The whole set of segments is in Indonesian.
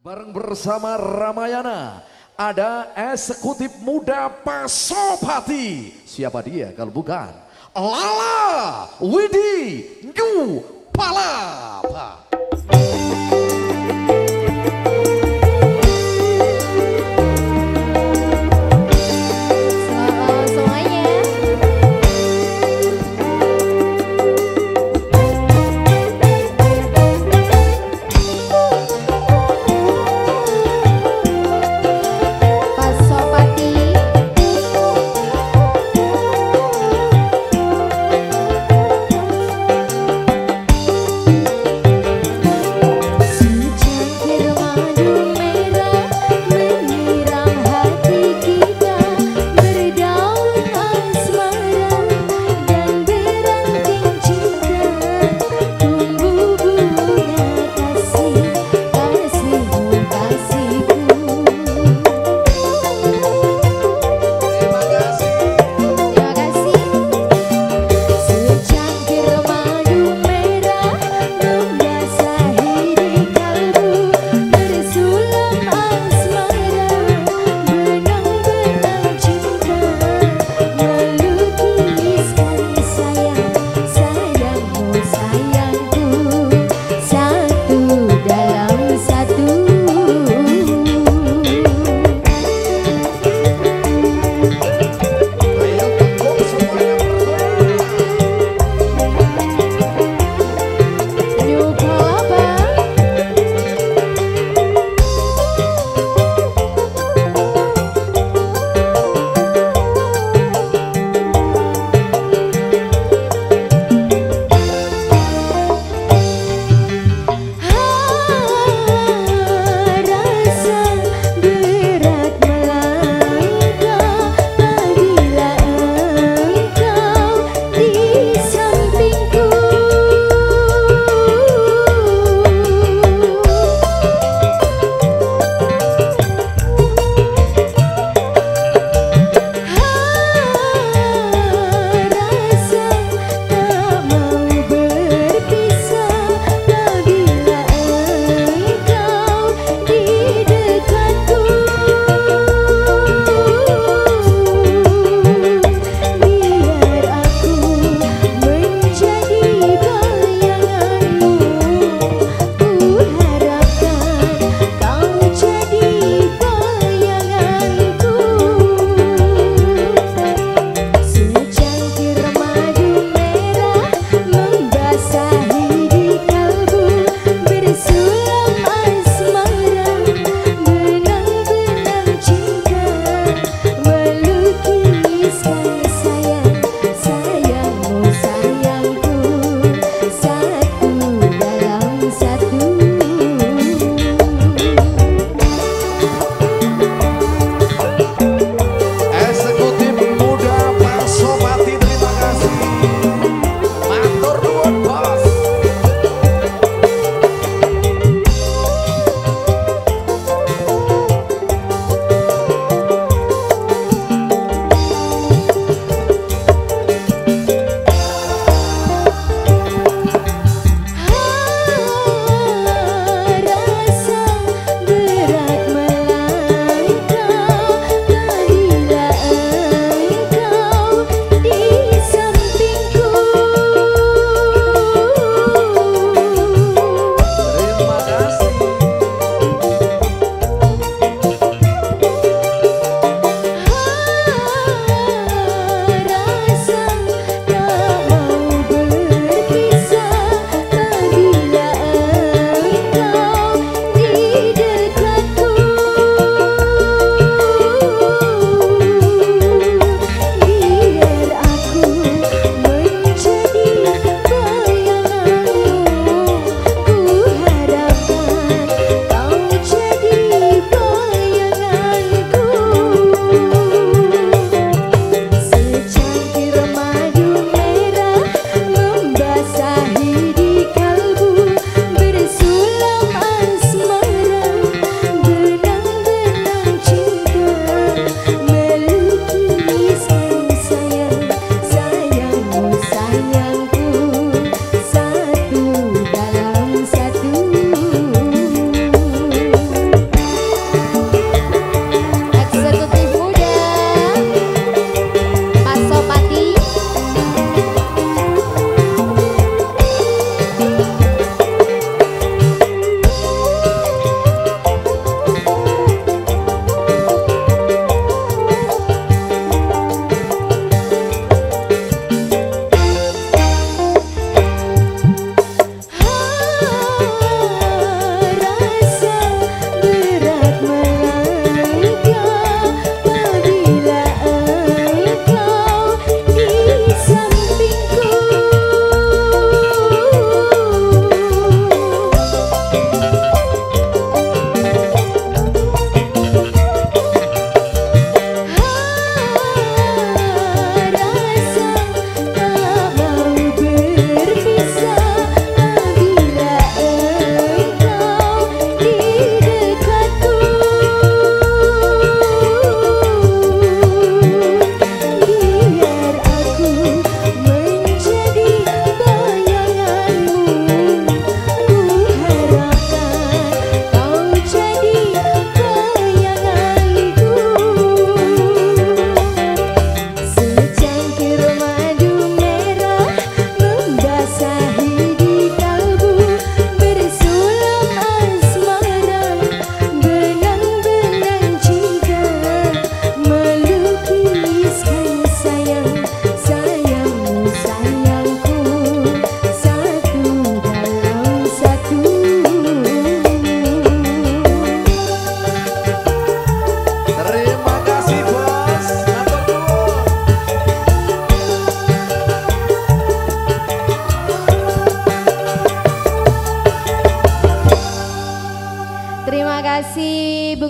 Bareng bersama Ramayana ada eksekutif muda Pasopati. Siapa dia kalau bukan Lala Widi Nyu Palapa.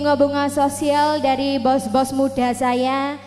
Bunga-bunga sosial dari bos-bos muda saya